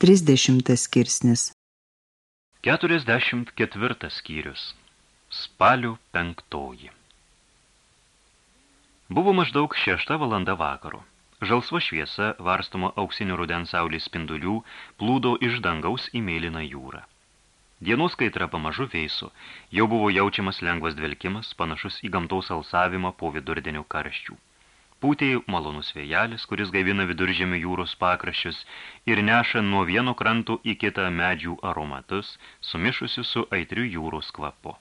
30 skirsnis 44 skyrius Spalio penktoji Buvo maždaug šešta valanda vakaro. Žalsva šviesa, varstoma auksinių rudens saulės spindulių, plūdo iš dangaus į mėlyną jūrą. Dienos kaitra pamažu veiso, jau buvo jaučiamas lengvas dvelkimas, panašus į gamtaus alsavimą po vidurdienio karščių. Pūtė malonus vėjelis, kuris gaivina viduržėmio jūros pakraščius ir neša nuo vieno krantų į kitą medžių aromatus, sumišusi su aitriu jūros kvapu.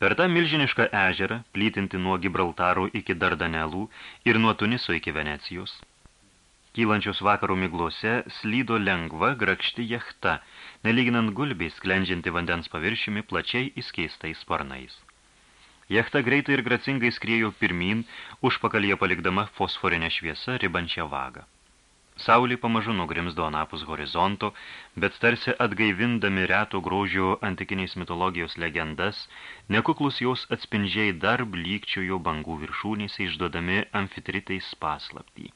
Per tą milžinišką ežerą, plytinti nuo Gibraltaro iki Dardanelų ir nuo Tuniso iki Venecijos, kylančios vakarų miglose slydo lengva grakšti jachta, nelyginant gulbiai sklendžianti vandens paviršiumi plačiai įskeistais sparnais. Jachta greitai ir gracingai skriejo pirmin, užpakalyje palikdama fosforinę šviesą ribančią vagą. Saulė pamažu nugrimzdo anapus horizonto, bet tarsi atgaivindami reto grožio antikiniais mitologijos legendas, nekuklus jos atspindžiai dar blykčiojo bangų viršūnėse išduodami amfitritais paslaptį.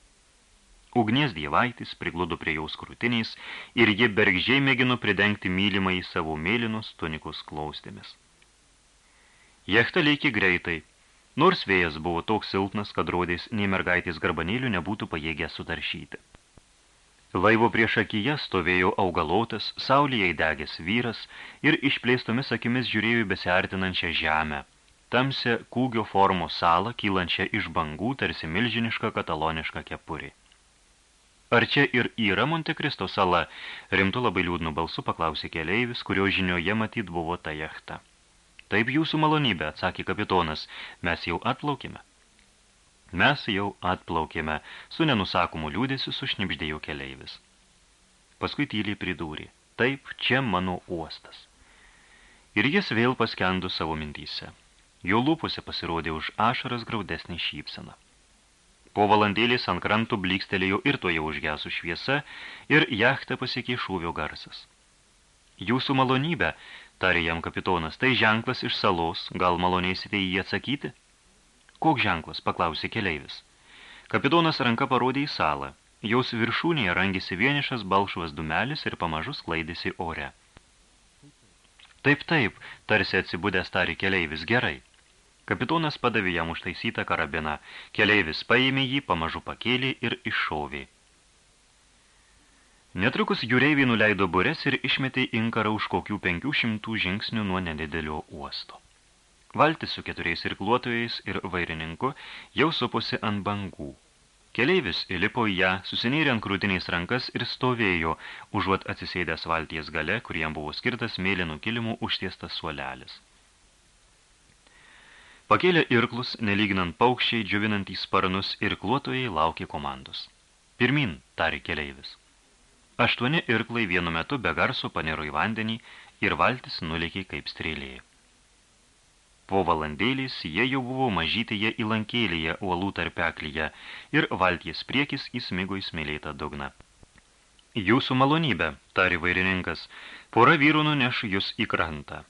Ugnies dievaitis prigludo prie jaus krūtiniais ir ji bergžiai mėgino pridengti mylimą į savo mėlynus tunikos klaustėmis. Jechta lėkė greitai, nors vėjas buvo toks silpnas, kad rodės nei mergaitės garbanėlių nebūtų pajėgę sudaršyti. Laivo prieš akiją stovėjo augalotas, saulėje įdegęs vyras ir išplėstomis akimis žiūrėjo besiartinančią žemę, tamsią kūgio formos salą, kylančią iš bangų, tarsi milžinišką katalonišką kepurį. Ar čia ir yra Montekristo sala, rimtu labai liūdnu balsu paklausė keleivis, kurio žinioje matyt buvo ta jachta. Taip jūsų malonybė, atsakė kapitonas, mes jau atplaukėme. Mes jau atplaukėme, su nenusakomu liūdėsiu sušnipždėjo keleivis. Paskui tyliai pridūrė, taip, čia mano uostas. Ir jis vėl paskendo savo mintyse. Jo lūpose pasirodė už ašaras graudesnį šypseną. Po valandėlės ant krantų blykstelėjo ir toje užgesų šviesa, ir jachtą pasiekė šūvio garsas. Jūsų malonybė, tarė jam kapitonas, tai ženklas iš salos, gal malonėsite jį atsakyti? Koks ženklas, paklausė keleivis. Kapitonas ranka parodė į salą. Jaus viršūnėje rangėsi vienišas balšvas dumelis ir pamažu sklaidėsi ore. Taip, taip, tarsi atsibūdęs tarė keleivis, gerai. Kapitonas padavė jam užtaisytą karabiną. Keleivis paėmė jį, pamažu pakėlė ir iššovė. Netrukus jūreiviai nuleido bures ir išmetė inkarą už kokių penkių šimtų žingsnių nuo nedidelio uosto. Valtis su keturiais irkluotojais ir vairininku jau suposi ant bangų. Keleivis įlipo į ją, susinėrė ant krūtiniais rankas ir stovėjo, užuot atsisėdęs valties gale, kur jam buvo skirtas mėlynų kilimų užtiestas suolelis. Pakėlė irklus, nelyginant paukščiai, džiuvinant į sparnus, irkluotojai laukė komandos. Pirmin, tarė keleivis. Aštuoni irklai vienu metu be garso paniro į vandenį ir valtis nulėkė kaip strėlė. Po valandėlės jie jau buvo mažytėje įlankėlėje uolų tarpeklyje ir valties priekis įsmigo į smėlėtą dugną. Jūsų malonybė, tari vairininkas, pora vyrų nuneš jūs į krantą.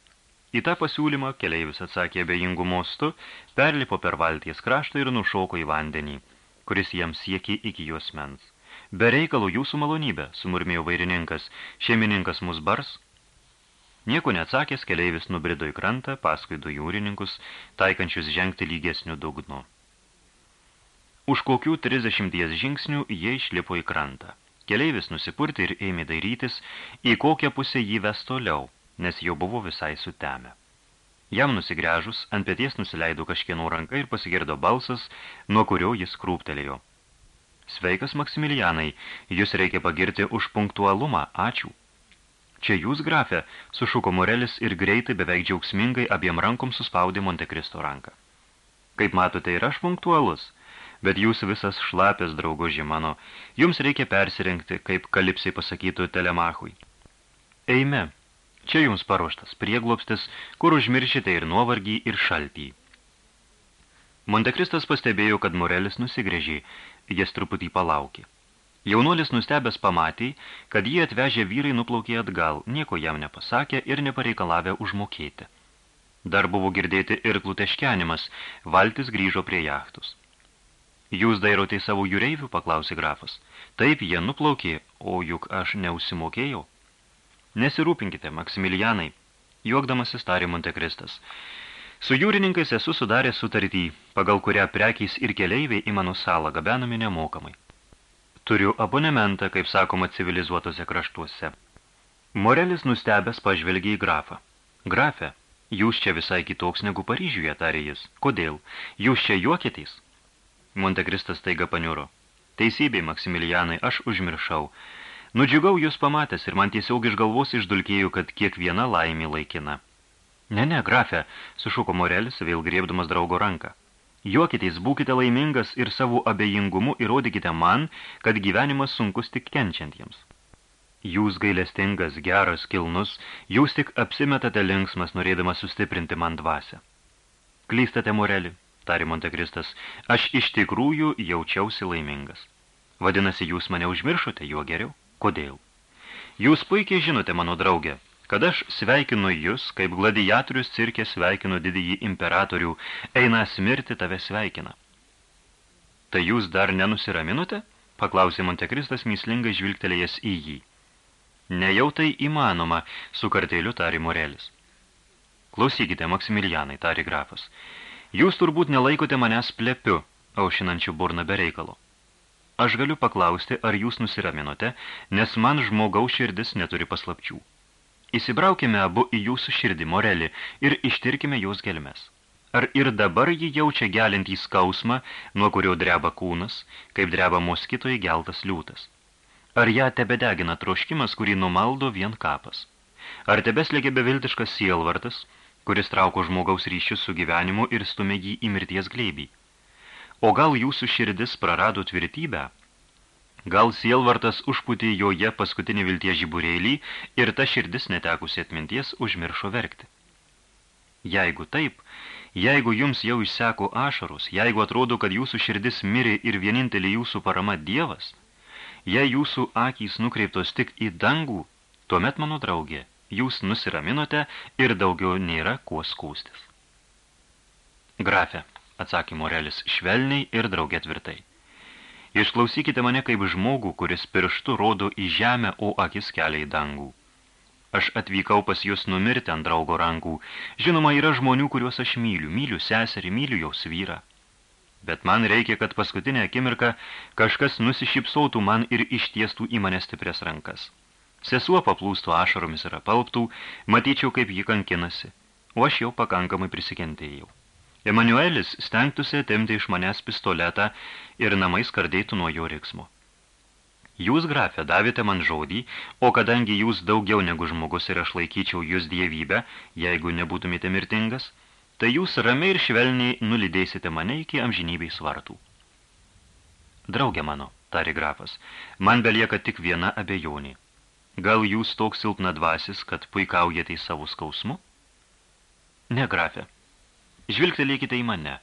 Į tą pasiūlymą keleivis atsakė abejingų mostų, perlipo per valties kraštą ir nušoko į vandenį, kuris jam siekė iki jos mens. Be reikalų jūsų malonybė, sumurmėjo vairininkas, šeimininkas mus bars. Nieko neatsakęs, keleivis nubrido į krantą, paskui du jūrininkus, taikančius žengti lygesnių dugnu. Už kokių 30 žingsnių jie išlipo į krantą. Keleivis nusipurti ir ėmė dairytis, į kokią pusę jį ves toliau, nes jau buvo visai sutemę. Jam nusigręžus, ant pėties nusileido kažkieno ranka ir pasigirdo balsas, nuo kurio jis krūptelėjo. Sveikas, Maksimilianai, jūs reikia pagirti už punktualumą, ačiū. Čia jūs, grafė, sušuko Morelis ir greitai beveik džiaugsmingai abiem rankom suspaudė Montekristo ranką. Kaip matote, ir aš punktualus, bet jūs visas šlapės, drauguži mano, jums reikia persirengti, kaip kalipsiai pasakytų telemachui. Eime, čia jums paruoštas prieglobstis, kur užmiršite ir nuovargį, ir šaltį. Montekristas pastebėjo, kad Morelis nusigrėžė, jis truputį palaukė. Jaunuolis nustebęs pamatė, kad jį atvežę vyrai nuplaukė atgal, nieko jam nepasakė ir nepareikalavę užmokėti. Dar buvo girdėti ir kluteškenimas, valtis grįžo prie jachtus. Jūs dairote savo jūreivių, paklausė grafas. Taip, jie nuplaukė, o juk aš neusimokėjau. Nesirūpinkite, Maksimilianai, juokdamasis tarė Montekristas. Su jūrininkais esu sudaręs sutartį, pagal kurią prekiais ir keleiviai į mano salą gabenami nemokamai. Turiu abonementą, kaip sakoma, civilizuotose kraštuose. Morelis nustebęs pažvelgė į grafą. Grafe, jūs čia visai kitoks negu Paryžiuje, tarė jis. Kodėl? Jūs čia juokitės? Montekristas taiga paniuro. Teisybė, Maksimilianai, aš užmiršau. Nudžiugau jūs pamatęs ir man tiesiog iš galvos išdulkėjau, kad kiekviena laimė laikina. Ne, ne, grafė, sušuko Morelis, vėl griebdamas draugo ranką. Juokitės, būkite laimingas ir savo abejingumu įrodykite man, kad gyvenimas sunkus tik kenčiantiems. Jūs gailestingas, geras, kilnus, jūs tik apsimetate linksmas, norėdamas sustiprinti man dvasę. Klystate, Moreli, tarė Montekristas, aš iš tikrųjų jaučiausi laimingas. Vadinasi, jūs mane užmiršote, juo geriau. Kodėl? Jūs puikiai žinote, mano draugė, kad aš sveikinu jūs, kaip gladiatorius cirke sveikinu didįjį imperatorių, eina smirti tave sveikina. Tai jūs dar nenusiraminote? paklausė Montekristas myslingai žvilgtelėjęs į jį. Nejau tai įmanoma, su kartėliu tari Morelis. Klausykite, Maksimilianai, tari grafas. Jūs turbūt nelaikote manęs plepiu, aušinančių burną be reikalo. Aš galiu paklausti, ar jūs nusiraminote, nes man žmogaus širdis neturi paslapčių. Įsibraukime abu į jūsų širdį, Morelį, ir ištirkime jos gelmes. Ar ir dabar ji jaučia gelintį skausmą, nuo kurio dreba kūnas, kaip dreba moskitoje geltas liūtas? Ar ją tebedegina troškimas, kurį numaldo vien kapas? Ar tebeslėgia beviltiškas sielvartas, kuris trauko žmogaus ryšius su gyvenimu ir stumė jį į mirties gleibį. O gal jūsų širdis prarado tvirtybę? Gal sielvartas užputė joje paskutinį vilties žiburėlį ir ta širdis netekusi atminties užmiršo verkti. Jeigu taip, jeigu jums jau išseko ašarus, jeigu atrodo, kad jūsų širdis mirė ir vienintelį jūsų parama Dievas, jei jūsų akys nukreiptos tik į dangų, tuomet, mano draugė, jūs nusiraminote ir daugiau nėra kuo skūstis. Grafė, atsakė Morelis švelniai ir draugė tvirtai. Išklausykite mane kaip žmogų, kuris pirštu rodo į žemę, o akis kelia į dangų. Aš atvykau pas jūs numirti ant draugo rankų. Žinoma, yra žmonių, kuriuos aš myliu. Myliu seserį, myliu jos vyrą. Bet man reikia, kad paskutinę akimirką kažkas nusišypsautų man ir ištiestų į mane stiprias rankas. Sesuo paplūstų ašaromis ir apalptų, matyčiau, kaip ji kankinasi, o aš jau pakankamai prisikentėjau. Emanuelis stengtųsi atimti iš manęs pistoletą ir namais kardėtų nuo jo riksmo. Jūs, grafė, davėte man žodį, o kadangi jūs daugiau negu žmogus ir aš laikyčiau jūs dievybę, jeigu nebūtumėte mirtingas, tai jūs ramiai ir švelniai nulidėsite mane iki amžinybei svartų. Draugė mano, tari grafas, man belieka tik viena abejonė – Gal jūs toks silpna dvasis, kad puikaujate į savo skausmu? Ne, grafė. Žvilgtelėkite į mane.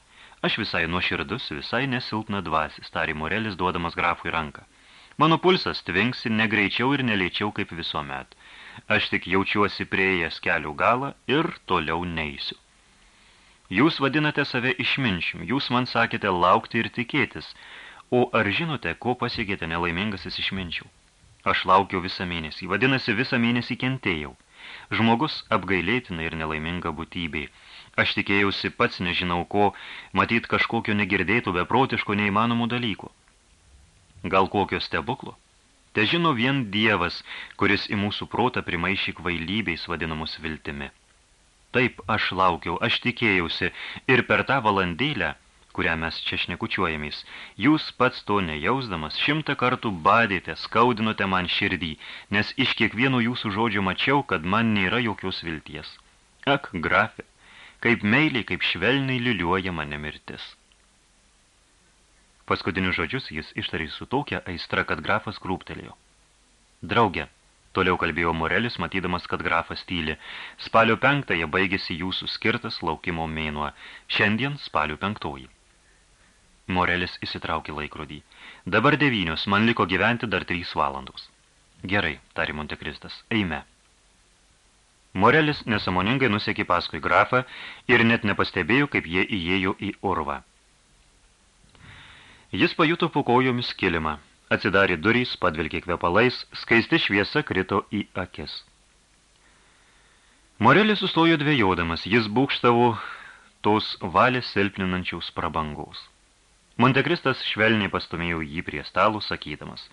Aš visai nuoširdus, visai nesilpna dvasis, tarė Morelis duodamas grafui ranką. Mano pulsas tvinksi negreičiau ir nelėčiau kaip visuomet. Aš tik jaučiuosi prieėjęs kelių galą ir toliau neįsiu. Jūs vadinate save išminčium, jūs man sakėte laukti ir tikėtis, o ar žinote, ko pasiekėte nelaimingasis išminčių? Aš laukiau visą mėnesį, vadinasi, visą mėnesį kentėjau. Žmogus apgailėtina ir nelaiminga būtybė. Aš tikėjausi pats nežinau ko, matyt kažkokio negirdėtų, beprotiško neįmanomų dalykų. Gal kokio stebuklo? Te žino vien Dievas, kuris į mūsų protą primaišy kvailybės vadinamus viltimi. Taip aš laukiau, aš tikėjausi ir per tą valandėlę kurią mes čia šnekučiuojamės, jūs pats to nejausdamas šimtą kartų badėte, skaudinote man širdį, nes iš kiekvieno jūsų žodžio mačiau, kad man nėra jokios vilties. Ak, grafė, kaip meiliai, kaip švelniai liuliuoja mane mirtis. Paskutinius žodžius jis ištarė su tokia aistra, kad grafas krūptelėjo. Drauge, toliau kalbėjo Morelis, matydamas, kad grafas tyli, spalio penktąją baigėsi jūsų skirtas laukimo mėnuo, šiandien spalio penktoji. Morelis įsitraukė laikrodį. Dabar devynios, man liko gyventi dar trys valandos. Gerai, tari Montekristas, eime. Morelis nesamoningai nusekė paskui grafą ir net nepastebėjo, kaip jie įėjo į urvą. Jis pajuto po kojomis kilimą. Atsidarė durys, padvilkė kvepalais, skaisti šviesa krito į akis. Morelis sustojo dvėjodamas, jis būkštavo tos valės silpninančiaus prabangaus. Montekristas švelniai pastumėjo jį prie stalų, sakydamas,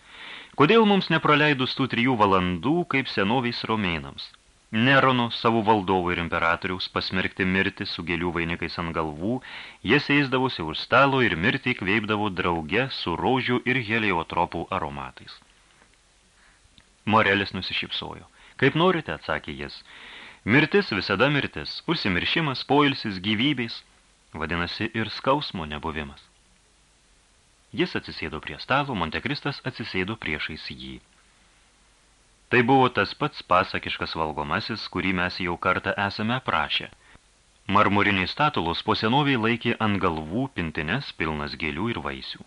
kodėl mums nepraleidus tų trijų valandų, kaip senoviais romėnams? Nerono savo valdovų ir imperatoriaus pasmerkti mirti su gėlių vainikais ant galvų, jie seisdavosi už stalo ir mirtį kveipdavo drauge su rožių ir heliotropų aromatais. Morelis nusišypsojo. Kaip norite, atsakė jis. Mirtis visada mirtis, užsimiršimas, poilsis gyvybės, vadinasi ir skausmo nebuvimas. Jis atsisėdo prie stalo, Montekristas atsisėdo priešais jį. Tai buvo tas pats pasakiškas valgomasis, kurį mes jau kartą esame prašę. Marmuriniai statulos po senoviai laikė ant galvų pintines pilnas gėlių ir vaisių.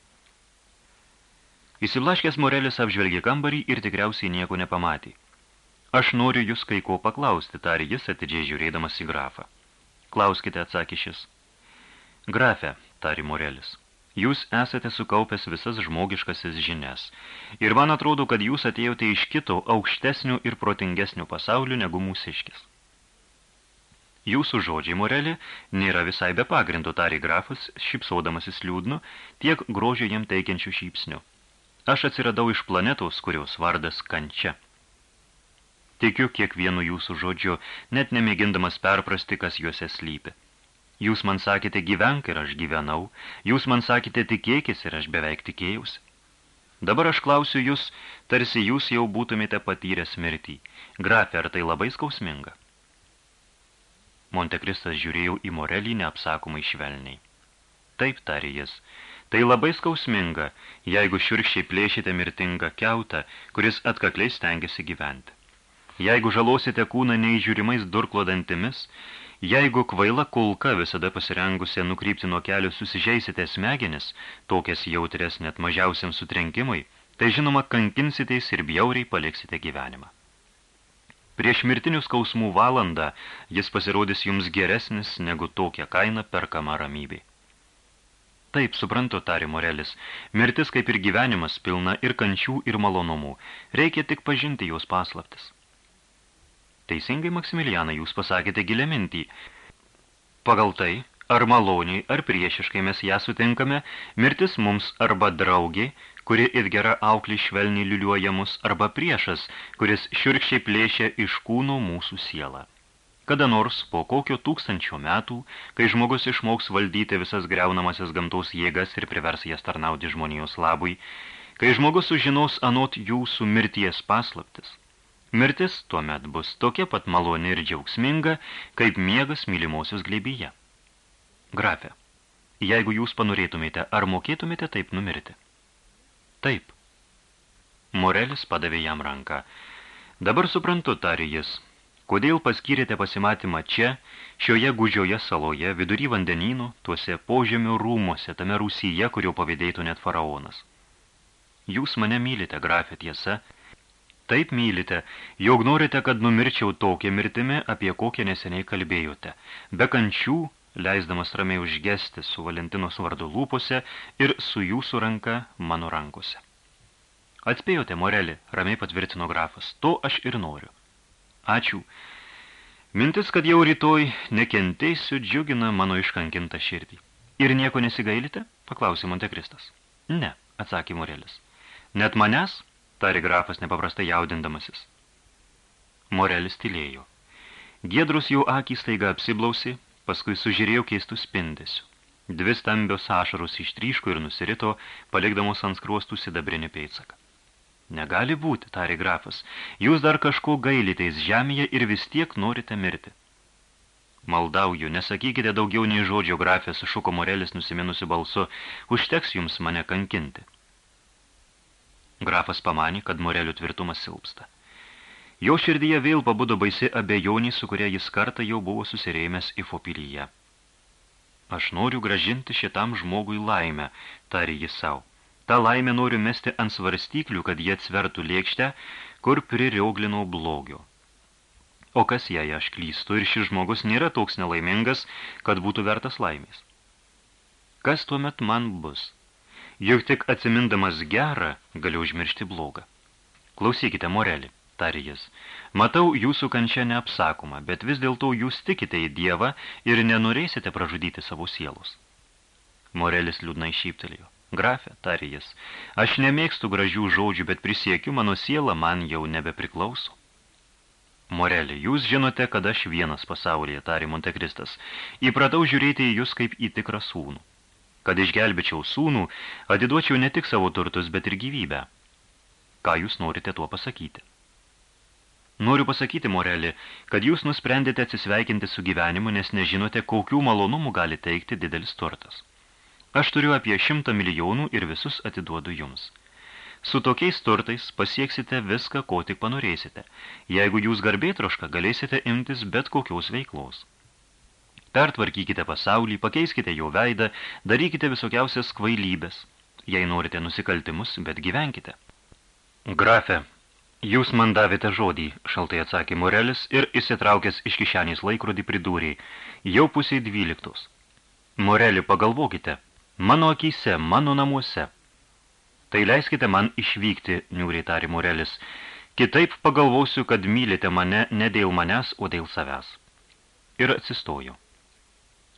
Įsiblaškęs Morelis apžvelgė kambarį ir tikriausiai nieko nepamatė. Aš noriu jūs kai ko paklausti, tarė jis atidžiai žiūrėdamas į grafą. Klauskite, atsakė šis. Grafe, tarė Morelis. Jūs esate sukaupęs visas žmogiškasis žinias. Ir man atrodo, kad jūs atėjote iš kito aukštesnių ir protingesnių pasaulių negu mūsiškis. Jūsų žodžiai, Morelė, nėra visai be pagrindo, tarė grafas, šipsodamasis liūdnu, tiek grožio jam teikiančių šypsnių. Aš atsiradau iš planetos, kurios vardas kančia. Tikiu kiekvienu jūsų žodžiu, net nemėgindamas perprasti, kas juose slypi. Jūs man sakėte gyvenk ir aš gyvenau, jūs man sakėte tikėkis ir aš beveik tikėjausi. Dabar aš klausiu jūs, tarsi jūs jau būtumėte patyręs mirtį. Grafė, ar tai labai skausminga? Montekristas žiūrėjau į Morelį neapsakomai švelniai. Taip, tarė jis, tai labai skausminga, jeigu šiurkščiai plėšite mirtingą keutą, kuris atkakliai stengiasi gyventi. Jeigu žalosite kūną neįžiūrimais durklo dantimis, Jeigu kvaila kulka visada pasirengusi nukrypti nuo kelio susižeisite smegenis, tokias jautres net mažiausiam sutrenkimui, tai žinoma kankinsiteis ir bjauriai paliksite gyvenimą. Prieš mirtinių skausmų valandą jis pasirodys jums geresnis negu tokia kaina perkama ramybė. Taip, suprantu, tari Morelis, mirtis kaip ir gyvenimas pilna ir kančių ir malonumų, reikia tik pažinti jos paslaptis. Teisingai, Maksimilianai, jūs pasakėte gilę mintį. Pagal tai, ar maloniai, ar priešiškai mes ją sutinkame, mirtis mums arba draugė, kuri ir gera auklį švelniai liuliuoja mus, arba priešas, kuris šiurkščiai plėšia iš kūno mūsų sielą. Kada nors po kokio tūkstančio metų, kai žmogus išmoks valdyti visas greunamasias gamtos jėgas ir privers jas tarnauti žmonijos labui, kai žmogus sužinos anot jūsų mirties paslaptis – Mirtis tuomet bus tokia pat maloni ir džiaugsminga, kaip miegas mylimosios glėbyje. Grafė, jeigu jūs panorėtumėte, ar mokėtumėte taip numirti? Taip. Morelis padavė jam ranką. Dabar suprantu, tarė jis, kodėl paskyrėte pasimatymą čia, šioje gūdžioje saloje, vidury vandenynų, tuose požemių rūmuose, tame rūsyje, kurio pavydėtų net faraonas. Jūs mane mylite, grafė tiesa, Taip mylite, jog norite, kad numirčiau tokią mirtimi, apie kokią neseniai kalbėjote. Be kančių, leisdamas ramiai užgesti su Valentinos vardu lūpose ir su jūsų ranka mano rankose. Atspėjote, Morelį, ramiai patvirtino grafas. To aš ir noriu. Ačiū. Mintis, kad jau rytoj nekentėsiu, džiugina mano iškankintą širdį. Ir nieko nesigailite? paklausė Montekristas. Ne, atsakė Morelis. Net manęs? Tari grafas nepaprastai jaudindamasis. Morelis tylėjo. Giedrus jau akį staiga apsiblausi, paskui sužiūrėjo keistų spindesių. Dvi stambios ašarus ištryško ir nusirito, palikdamos ant skruostų sidabrinį pėdsaką. Negali būti, tari grafas, jūs dar kažko gailiteis žemėje ir vis tiek norite mirti. Maldauju, nesakykite daugiau nei žodžio grafė, sušuko Morelis nusiminusiu balsu, užteks jums mane kankinti. Grafas pamanė, kad Morelių tvirtumas silpsta. Jo širdyje vėl pabudo baisi abejonį, su kuria jis kartą jau buvo susirėmęs į fopilyje. Aš noriu gražinti šitam žmogui laimę, tarė jis savo. Ta laimę noriu mesti ant svarstyklių, kad jie atsvertų lėkštę, kur pririoglino blogio. O kas jei aš klystu ir šis žmogus nėra toks nelaimingas, kad būtų vertas laimės? Kas tuomet man bus? Juk tik atsimindamas gerą galiu užmiršti blogą. Klausykite, Morelį, tarė jis, matau jūsų kančia neapsakoma, bet vis dėlto jūs tikite į Dievą ir nenorėsite pražudyti savo sielos. Morelis liūdnai šyptelėjo. Grafė, tarė jis, aš nemėgstu gražių žodžių, bet prisiekiu, mano siela man jau nebepriklauso. Morelė, jūs žinote, kad aš vienas pasaulyje, tarė Montekristas. Įpratau žiūrėti į jūs kaip į tikrą sūnų. Kad išgelbėčiau sūnų, atiduočiau ne tik savo turtus, bet ir gyvybę. Ką jūs norite tuo pasakyti? Noriu pasakyti, Morelį, kad jūs nusprendėte atsisveikinti su gyvenimu, nes nežinote, kokių malonumų gali teikti didelis turtas. Aš turiu apie šimtą milijonų ir visus atiduodu jums. Su tokiais turtais pasieksite viską, ko tik panorėsite. Jeigu jūs garbėtroška, galėsite imtis bet kokios veiklos. Pertvarkykite pasaulį, pakeiskite jo veidą, darykite visokiausias kvailybės. Jei norite nusikaltimus, bet gyvenkite. Grafe, jūs man davėte žodį, šaltai atsakė Morelis ir įsitraukęs iš kišenės laikrodį pridūrė, jau pusiai dvyliktos. Moreli, pagalvokite, mano akyse, mano namuose, Tai leiskite man išvykti, niūriai tari Morelis. Kitaip pagalvosiu, kad mylite mane ne dėl manęs, o dėl savęs. Ir atsistojo.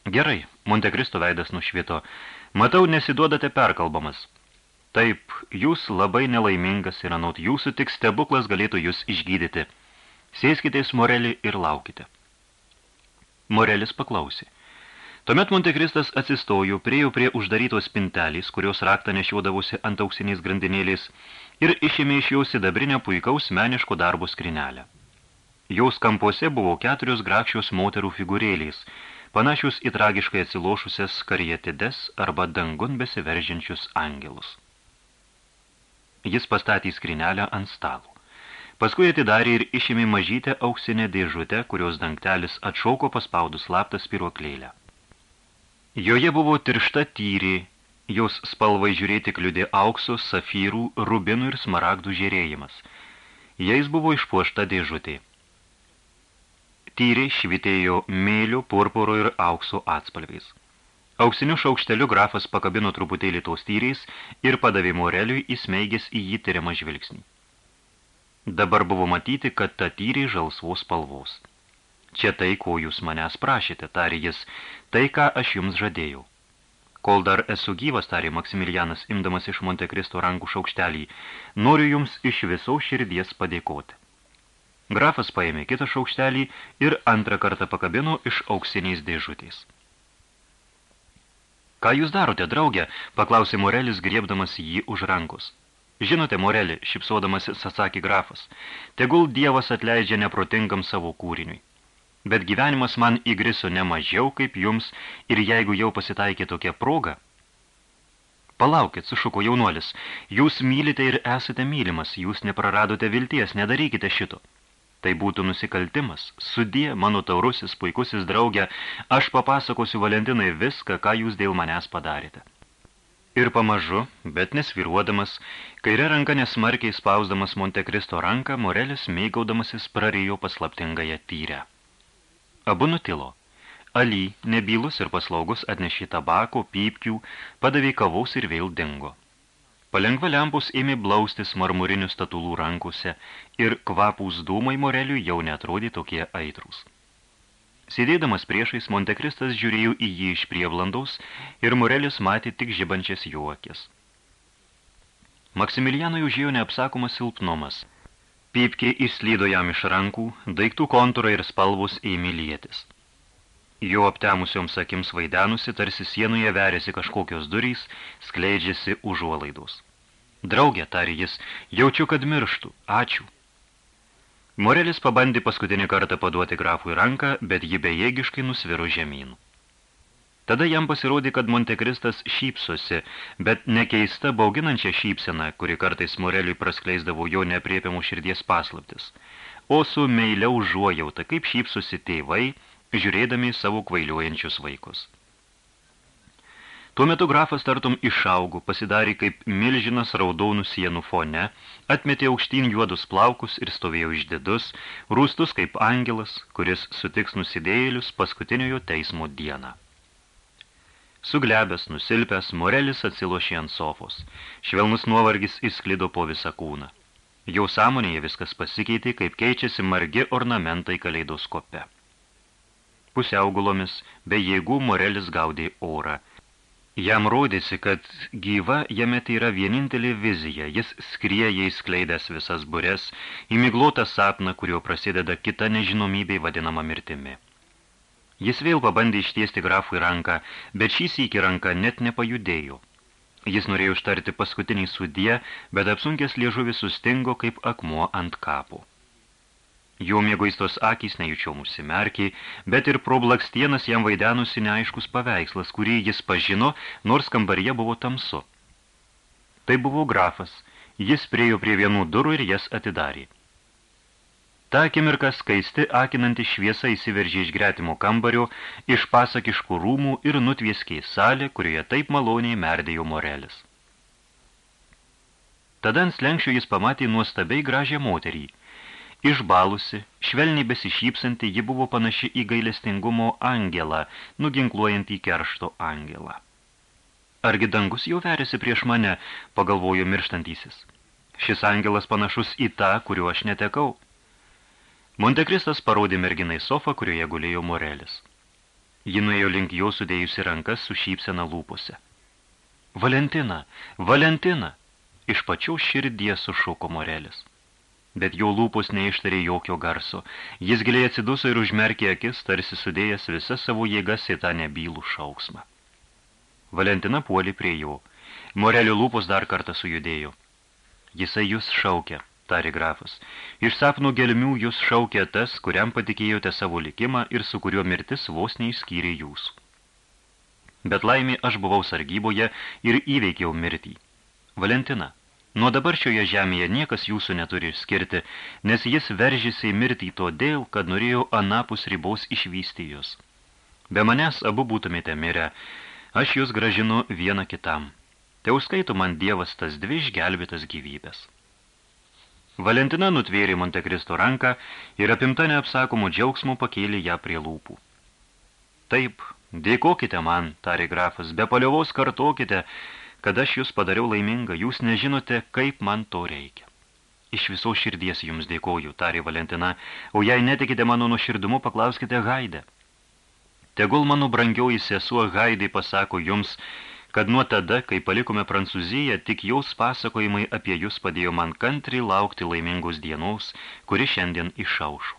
Gerai, Montekristo veidas nušvito. Matau, nesiduodate perkalbamas. Taip, jūs labai nelaimingas ir anot jūsų tik stebuklas galėtų jūs išgydyti. Sėskite į Morelį ir laukite. Morelis paklausė. Tuomet Montekristas atsistojo, priejo prie uždarytos spintelės, kurios raktą nešiodavosi ant auksiniais grandinėlės, ir išėmė iš jau sidabrinę puikaus meniško darbo skrinelę. Jaus kampuose buvo keturios grakščios moterų figūrėlės, panašius į tragiškai atsilošusias karietides arba dangun besiveržiančius angelus. Jis pastatė skrinelę ant stalo. Paskui atidarė ir išėmė mažytę auksinę dėžutę, kurios dangtelis atšauko paspaudus slaptą spiruoklėlę. Joje buvo tiršta tyri, jos spalvai žiūrėti kliudė aukso, safyrų, rubinų ir smaragdų žėrėjimas. Jais buvo išpuošta dėžutė. Tyriai švitėjo mėlių, purpuro ir aukso atspalviais. Auksiniu šaukšteliu grafas pakabino truputėlį tos tyriais ir padavė Moreliui įsmeigęs į jį tyriamą žvilgsnį. Dabar buvo matyti, kad ta tyriai žalsvos spalvos. Čia tai, ko jūs manęs prašėte, tarė jis, tai, ką aš jums žadėjau. Kol dar esu gyvas, tarė Maksimilianas, imdamas iš Montekristo rankų šaukštelį, noriu jums iš viso širdies padėkoti. Grafas paėmė kitą šaukštelį ir antrą kartą pakabino iš auksiniais dėžutės. Ką jūs darote, draugė? paklausė Morelis, griebdamas jį už rankos. Žinote, Moreli, šipsodamasis atsakė grafas, tegul Dievas atleidžia neprotingam savo kūriniui bet gyvenimas man įgriso ne mažiau kaip jums ir jeigu jau pasitaikė tokia proga. Palaukit, sušuko jaunuolis, jūs mylite ir esate mylimas, jūs nepraradote vilties, nedarykite šito. Tai būtų nusikaltimas. Sudie, mano taurusis, puikusis draugė, aš papasakosiu Valentinai viską, ką jūs dėl manęs padarėte. Ir pamažu, bet nesviruodamas, kairė ranka nesmarkiai spausdamas Montekristo ranką, Morelis mėgaudamasis prarijo paslaptingąją tyrę. Abu nutilo. Ali, nebylus ir paslaugus, atnešė tabako, pypkių, padavė kavos ir vėl dingo. Palengva lempus ėmė blaustis marmurinių statulų rankose ir kvapūs dūmai Moreliui jau netrodė tokie aitrus. Sėdėdamas priešais, Montekristas žiūrėjo į jį iš prieblandaus ir Morelis matė tik žibančias juokės. Maksimilianui užėjo neapsakomas silpnumas – Pypkė išslydo jam iš rankų, daiktų kontūrai ir spalvus ėmė lietis. Jo aptemusioms akims vaidenusi, tarsi sienoje verėsi kažkokios durys, skleidžiasi užuolaidos. Draugė, tarė jis, jaučiu, kad mirštų. Ačiū. Morelis pabandė paskutinį kartą paduoti grafui ranką, bet ji bejėgiškai nusviro žemynų. Tada jam pasirodė, kad Montekristas šypsosi, bet nekeista bauginančia šypsena, kuri kartais Moreliui praskleisdavo jo nepriepiamų širdies paslaptis, o su meiliau užuojauta, kaip šypsosi tėvai, žiūrėdami savo kvailiuojančius vaikus. Tuo metu grafas tartum išaugo, pasidarė kaip milžinas raudonų sienų fone, atmetė aukštyn juodus plaukus ir stovėjo išdidus, rūstus kaip angelas, kuris sutiks nusidėjėlius paskutiniojo teismo dieną. Suglebęs, nusilpęs, Morelis atsilošė ant sofos. Švelnus nuovargis įsklido po visą kūną. Jau sąmonėje viskas pasikeitė, kaip keičiasi margi ornamentai kaleidoskope. Pusiaugulomis, be jėgų Morelis gaudė orą. Jam rodėsi, kad gyva jame tai yra vienintelė vizija. Jis skrieja įskleidęs visas burės, įmiglotą sapną, kurio prasideda kita nežinomybė vadinama mirtimi. Jis vėl pabandė ištiesti grafui ranką, bet šį sykį ranka net nepajudėjo. Jis norėjo ištarti paskutinį sudie, bet apsunkęs liežuvis sustingo kaip akmuo ant kapų. Jo mėgoistos akys nejučiau užsimerkė, bet ir pro blakstienas jam vaidenusi neaiškus paveikslas, kurį jis pažino, nors kambaryje buvo tamsu. Tai buvo grafas, jis priejo prie vienų durų ir jas atidarė. Ta akimirka skaisti akinanti šviesa įsiveržė iš gretimo kambario, iš pasakiškų rūmų ir nutvieskė į salę, kurioje taip maloniai merdėjo morelis. Tada ant slenkščio jis pamatė nuostabiai gražią moterį. Išbalusi, švelniai besišypsanti, ji buvo panaši į gailestingumo angelą, nuginkluojantį keršto angelą. Argi dangus jau verėsi prieš mane, pagalvojo mirštantysis. Šis angelas panašus į tą, kuriuo aš netekau. Montekristas parodė merginai sofą, kurioje gulėjo Morelis. Ji nuėjo link jo sudėjusi rankas su šypsena lūpose. Valentina, Valentina! Iš pačiaus širdies sušuko Morelis. Bet jo lūpos neištarė jokio garso. Jis giliai atsiduso ir užmerkė akis, tarsi sudėjęs visas savo jėgas į tą nebylų šauksmą. Valentina puolė prie jo. Morelio lūpos dar kartą sujudėjo. Jisai jūs šaukia, tarė grafas. Iš sapnų gelmių jūs šaukė tas, kuriam patikėjote savo likimą ir su kuriuo mirtis vos neišskyrė jūsų. Bet laimė aš buvau sargyboje ir įveikiau mirtį. Valentina, nuo dabar šioje žemėje niekas jūsų neturi išskirti, nes jis veržėsi į mirtį todėl, kad norėjo anapus ribos išvysti jūs. Be manęs abu būtumėte mirę, aš jūs gražinu vieną kitam. Te užskaito man dievas tas dvi išgelbėtas gyvybės. Valentina nutvėrė Montekristo ranką ir apimta neapsakomų džiaugsmų pakėlė ją prie lūpų. Taip, dėkokite man, tarė grafas, be paliovos kartokite, kad aš jūs padariau laimingą, jūs nežinote, kaip man to reikia. Iš viso širdies jums dėkoju, tarė Valentina, o jei netikite mano nuoširdumu, paklauskite Haidę. Tegul mano brangioji sesuo Haidai pasako jums, kad nuo tada, kai palikome Prancūziją, tik jaus pasakojimai apie jūs padėjo man kantriai laukti laimingos dienos, kuri šiandien išaušo.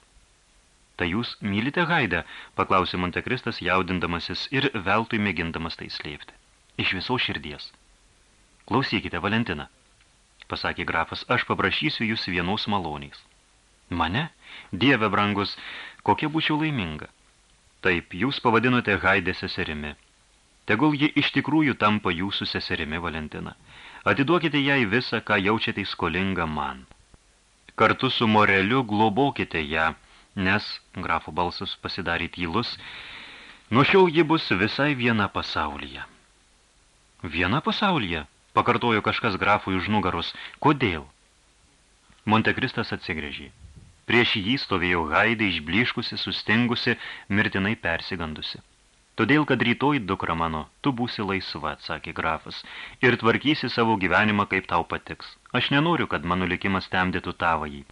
Tai jūs mylite Haidą, paklausė Montekristas jaudindamasis ir veltui mėgindamas tai slėpti. Iš viso širdies. Klausykite, Valentina, pasakė grafas, aš paprašysiu jūs vienos maloniais. Mane? Dieve brangus, kokia būčiau laiminga. Taip, jūs pavadinote Haidę seserimi. Tegul ji iš tikrųjų tampa jūsų seserimi Valentina. Atiduokite jai visą, ką jaučiate skolinga man. Kartu su Moreliu globokite ją, nes, grafo balsas pasidarė tylus, nuo šiol ji bus visai viena pasaulyje. Viena pasaulyje, pakartojo kažkas grafui už nugaros. Kodėl? Montekristas atsigrėžė. Prieš jį stovėjo Haidai išbliškusi, sustingusi, mirtinai persigandusi. Todėl, kad rytoj, dukra mano, tu būsi laisva, atsakė grafas, ir tvarkysi savo gyvenimą, kaip tau patiks. Aš nenoriu, kad mano likimas temdytų tavąjį.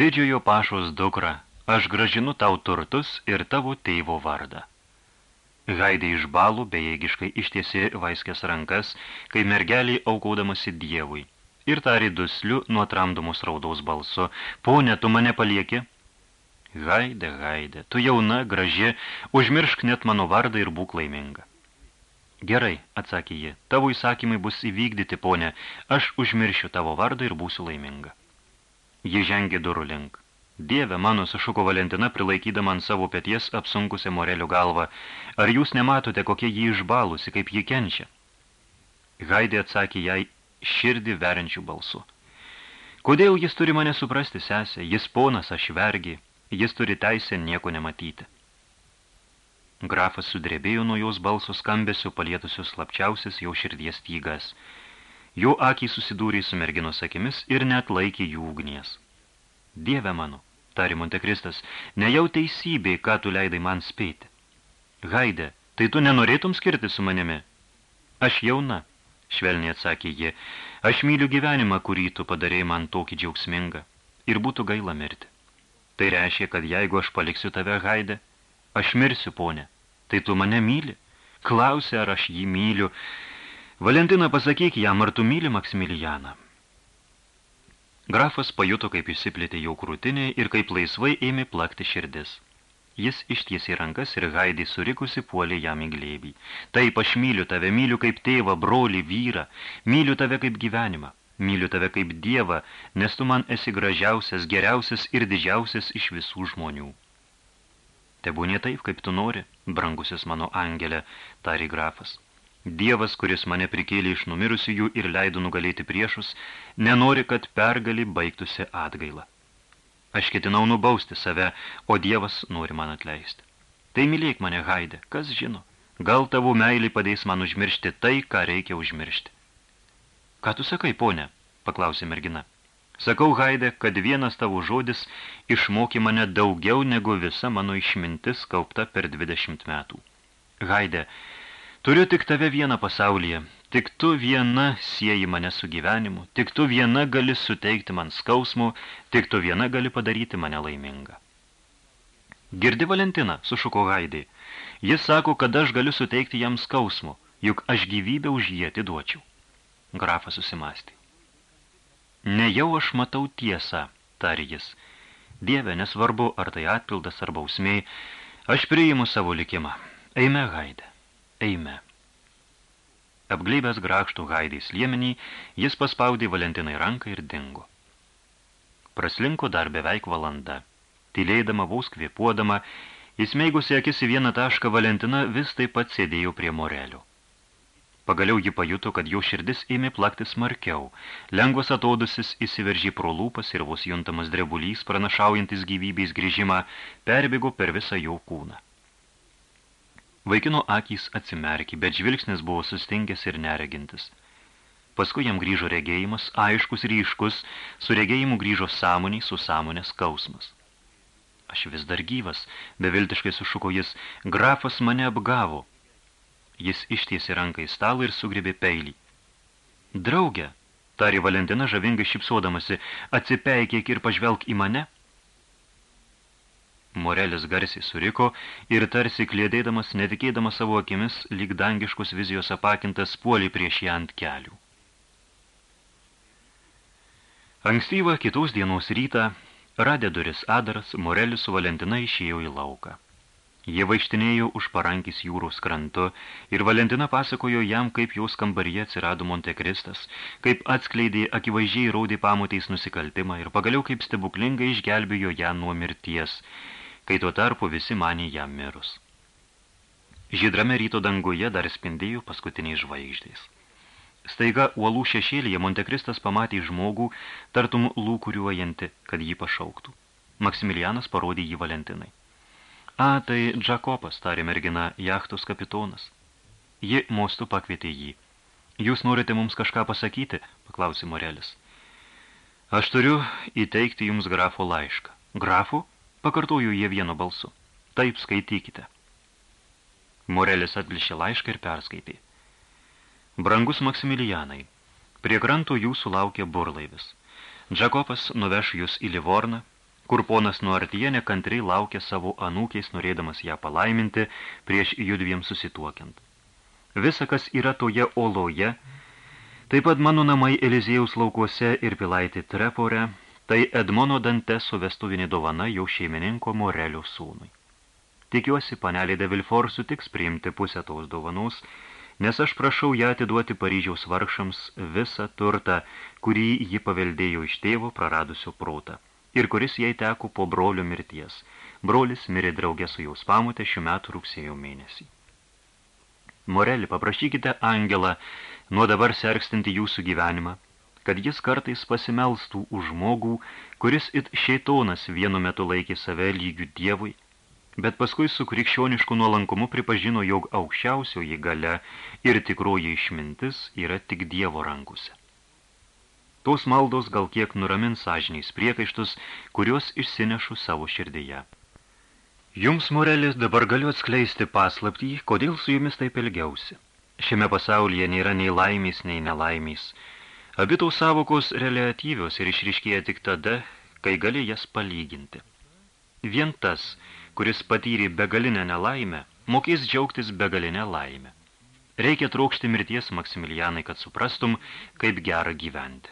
Didžiojo pašos dukra, aš gražinu tau turtus ir tavo tėvo vardą. Haidai iš balų bejėgiškai ištiesi vaiskės rankas, kai mergeliai aukaudamasi dievui. Ir tari dusliu nuo tramdomos raudaus balsu, ponė, tu mane palieki? Haide, haide, tu jauna, graži, užmiršk net mano vardą ir būk laiminga. Gerai, atsakė ji, tavo įsakymai bus įvykdyti, ponė, aš užmiršiu tavo vardą ir būsiu laiminga. Ji žengė durų link. Dieve mano, sušuko Valentina, prilaikydama ant savo pėties apsunkusią morelių galvą. Ar jūs nematote, kokie jį išbalusi, kaip jį kenčia? Haidė atsakė jai širdį veriančių balsu. Kodėl jis turi mane suprasti, sesė? Jis ponas, aš vergi, jis turi teisę nieko nematyti. Grafas sudrebėjo nuo jos balso skambesio palietusius slapčiausias jo širdies tygas. Jo akiai susidūrė su merginos akimis ir net laikė jų ugnies. Dieve mano, tari Montekristas, nejau teisybė, ką tu leidai man spėti. Haide, tai tu nenorėtum skirti su manimi? Aš jauna, švelniai atsakė ji, aš myliu gyvenimą, kurį tu padarėjai man tokį džiaugsmingą, ir būtų gaila mirti. Tai reiškia, kad jeigu aš paliksiu tave, Haidė, aš mirsiu, ponė, tai tu mane myli? Klausė, ar aš jį myliu. Valentina, pasakyk jam, ar tu myli Maksimilianą? Grafas pajuto, kaip išsiplėtė jau krūtinė ir kaip laisvai ėmė plakti širdis. Jis ištiesė rankas ir Haidį surikusi puolė jam į glėbį. Taip, aš myliu tave, myliu kaip tėvą, brolį, vyrą, myliu tave kaip gyvenimą, myliu tave kaip dievą, nes tu man esi gražiausias, geriausias ir didžiausias iš visų žmonių. Tebūnė taip, kaip tu nori, brangusis mano angelė, tari grafas. Dievas, kuris mane prikėlė iš numirusiųjų ir leido nugalėti priešus, nenori, kad pergali baigtųsi atgaila. Aš ketinau nubausti save, o Dievas nori man atleisti. Tai mylėk mane, Haidė, kas žino, gal tavo meilį padės man užmiršti tai, ką reikia užmiršti. Ką tu sakai, ponė? paklausė mergina. Sakau, Haidė, kad vienas tavo žodis išmokė mane daugiau negu visa mano išmintis kaupta per 20 metų. Haidė, Turiu tik tave vieną pasaulyje, tik tu viena sieji mane su gyvenimu, tik tu viena gali suteikti man skausmų, tik tu viena gali padaryti mane laimingą. Girdi Valentina, sušuko Haidai. Jis sako, kad aš galiu suteikti jam skausmų, juk aš gyvybę už jį atiduočiau. Grafas susimastė. Nejau aš matau tiesą, tari jis. Dieve, nesvarbu, ar tai atpildas ar bausmiai, aš priimu savo likimą. Eime, Haidė eime. Apgleibęs grakštų haidais liemenį, jis paspaudė Valentinai ranką ir dingo. Praslinko dar beveik valanda. Tylėdama, vos kvėpuodama, įsmeigusi akis į vieną tašką, Valentina vis taip pat sėdėjo prie morelio. Pagaliau ji pajuto, kad jo širdis ėmė plakti smarkiau. Lengvas atodusis įsiveržė pro lūpas ir vos juntamas drebulys, pranašaujantis gyvybės grįžimą, perbėgo per visą jo kūną. Vaikino akys atsimerkė, bet žvilgsnis buvo sustingęs ir neregintis. Paskui jam grįžo regėjimas, aiškus ryškus, su regėjimu grįžo sąmoniai, su sąmonės skausmas. Aš vis dar gyvas, beviltiškai sušuko jis, grafas mane apgavo. Jis ištiesi ranką į stalą ir sugrėbė peilį. Draugė, tari Valentina žavingai šipsodamasi, atsipeikėk ir pažvelk į mane – Morelis garsiai suriko ir tarsi klėdėdamas, netikėdamas savo akimis, lyg dangiškus vizijos apakintas puolį prieš ją ant kelių. Ankstyvą kitos dienos rytą, radė duris Adaras, Morelis su Valentina išėjo į lauką. Jie vaikštinėjo už parankis jūros krantu ir Valentina pasakojo jam, kaip jos kambaryje atsirado Montekristas, kaip atskleidė akivaizdžiai rodė pamoteis nusikaltimą ir pagaliau kaip stebuklingai išgelbėjo ją nuo mirties, kai tuo tarpu visi manė jam mirus. Žydrame ryto danguje dar spindėjo paskutiniai žvaigždės. Staiga uolų šešėlyje Montekristas pamatė žmogų, tartum lūkuriuojantį, kad jį pašauktų. Maksimilianas parodė jį Valentinai. A, tai Džakopas, tarė mergina, jachtos kapitonas. Ji mostu pakvietė jį. Jūs norite mums kažką pasakyti? paklausė Morelis. Aš turiu įteikti jums grafo laišką. Grafų? Pakartoju jie vienu balsu. Taip skaitykite. Morelis atblišė laišką ir perskaitė. Brangus Maksimilianai, prie kranto jūsų laukia burlaivis. Džakopas nuveš jūs į Livorną, kur ponas Nuartyje nekantriai laukia savo anūkiais, norėdamas ją palaiminti prieš judviem susituokiant. Visa, kas yra toje oloje, taip pat mano namai Elizėjaus laukuose ir pilaitį Trepore, Tai Edmono Danteso vestuvinė dovana jau šeimininko Morelio sūnui. Tikiuosi, panelė de Vilfor sutiks priimti pusę tos dovanos, nes aš prašau ją atiduoti Paryžiaus vargšams visą turtą, kurį ji paveldėjo iš tėvo praradusio protą, ir kuris jai teko po brolio mirties. Brolis mirė draugė su jaus pamutė šių metų rugsėjo mėnesį. Morelį, paprašykite Angelą nuo dabar serkstinti jūsų gyvenimą, kad jis kartais pasimelstų už žmogų, kuris it šeitonas vienu metu laikė save lygių dievui, bet paskui su krikščionišku nuolankumu pripažino, jog aukščiausioji gale ir tikroji išmintis yra tik dievo rankose. Tos maldos gal kiek nuramins sąžiniais priekaištus, kuriuos išsinešu savo širdyje. Jums, Morelis, dabar galiu atskleisti paslaptį, kodėl su jumis taip ilgiausi. Šiame pasaulyje nėra nei laimės, nei nelaimės. Abitau savokos reliatyvios ir išriškėja tik tada, kai gali jas palyginti. Vien tas, kuris patyrė begalinę nelaimę, mokės džiaugtis begalinę laimę. Reikia trokšti mirties, Maksimilianai, kad suprastum, kaip gera gyventi.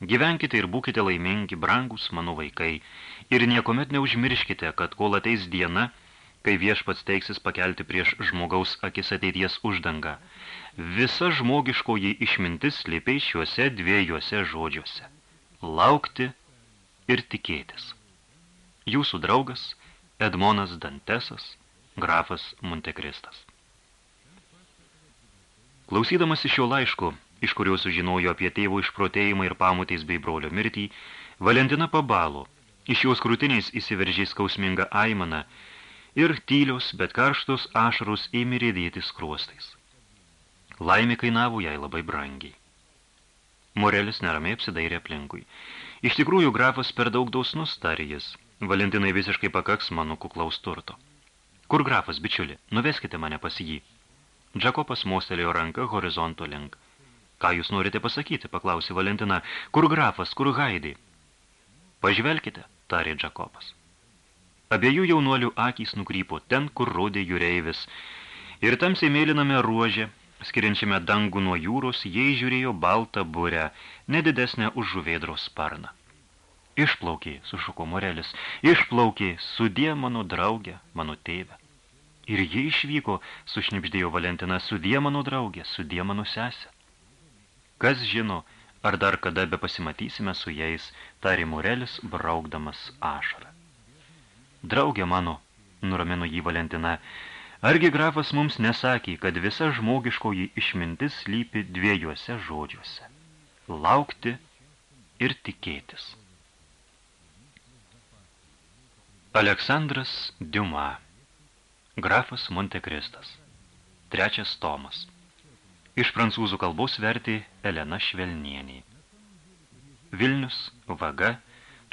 Gyvenkite ir būkite laimingi, brangus mano vaikai, ir niekomet neužmirškite, kad kol ateis diena, kai viešpats teiksis pakelti prieš žmogaus akis ateities uždangą, visa žmogiškoji išmintis slypiai šiuose dviejuose žodžiuose – laukti ir tikėtis. Jūsų draugas Edmonas Dantesas, grafas Montekristas. Klausydamas iš šio laiško, iš kurio sužinojo apie tėvo išprotėjimą ir pamutės bei brolio mirtį, Valentina pabalo, iš jos krūtiniais įsiveržė skausminga aimana ir tylios, bet karštos ašarus ėmė rėdėti skruostais. Laimė kainavo jai labai brangiai. Morelis neramiai apsidairė aplinkui. Iš tikrųjų, grafas per daug dausnus, tarė jis. Valentinai visiškai pakaks mano kuklaus turto. Kur grafas, bičiuli? Nuveskite mane pas jį. Džakopas mostelėjo ranką horizonto link. Ką jūs norite pasakyti, paklausė Valentina. Kur grafas, kur haidai? Pažvelkite, tarė Džakobas. Abiejų jaunuolių akys nukrypo ten, kur rodė jūreivis. Ir tamsiai mėlyname ruožė, skiriančiame dangų nuo jūros, jie žiūrėjo baltą burę, nedidesnę už žuvėdros sparną. Išplaukė, sušuko Morelis, išplaukė, sudė mano draugę, mano tėvę. Ir jie išvyko, sušnipždėjo Valentina, sudė mano draugę, sudė mano sesę. Kas žino, ar dar kada be pasimatysime su jais, tarė Murelis, braukdamas ašarą. Draugė mano, nuramino jį Valentina, argi grafas mums nesakė, kad visa žmogiškoji išmintis slypi dviejuose žodžiuose – laukti ir tikėtis. Aleksandras Diuma Grafas Montekristas Trečias tomas Iš prancūzų kalbos vertė Elena Švelnienė. Vilnius, vaga,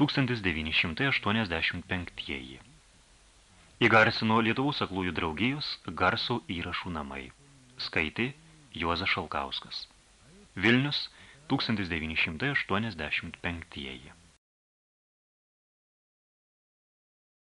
1985. Įgarsino Lietuvos aklųjų draugijos garso įrašų namai. Skaitė Juozas Šalkauskas. Vilnius, 1985.